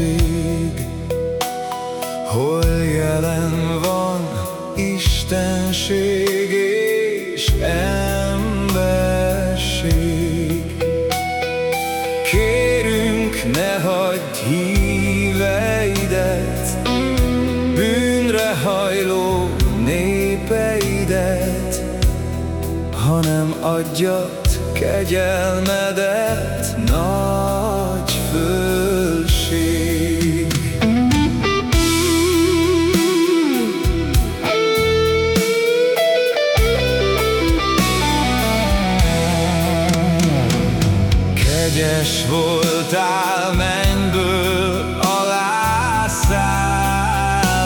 s nagy szentség, Hol jelen van Istenség és emberség. Kérünk, ne hagyd híveidet, Bűnre hajló népeidet, Hanem adjad kegyelmedet nagy fölség. Kegyes voltál mennyből alá szállani,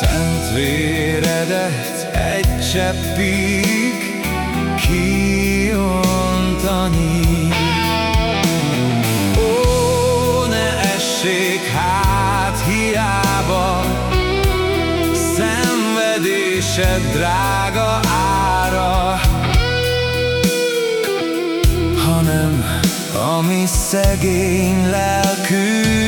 Szent véredet egy cseppig kiontani. Ó, ne essék hát hiába, Szenvedésed drága szegény lelkünk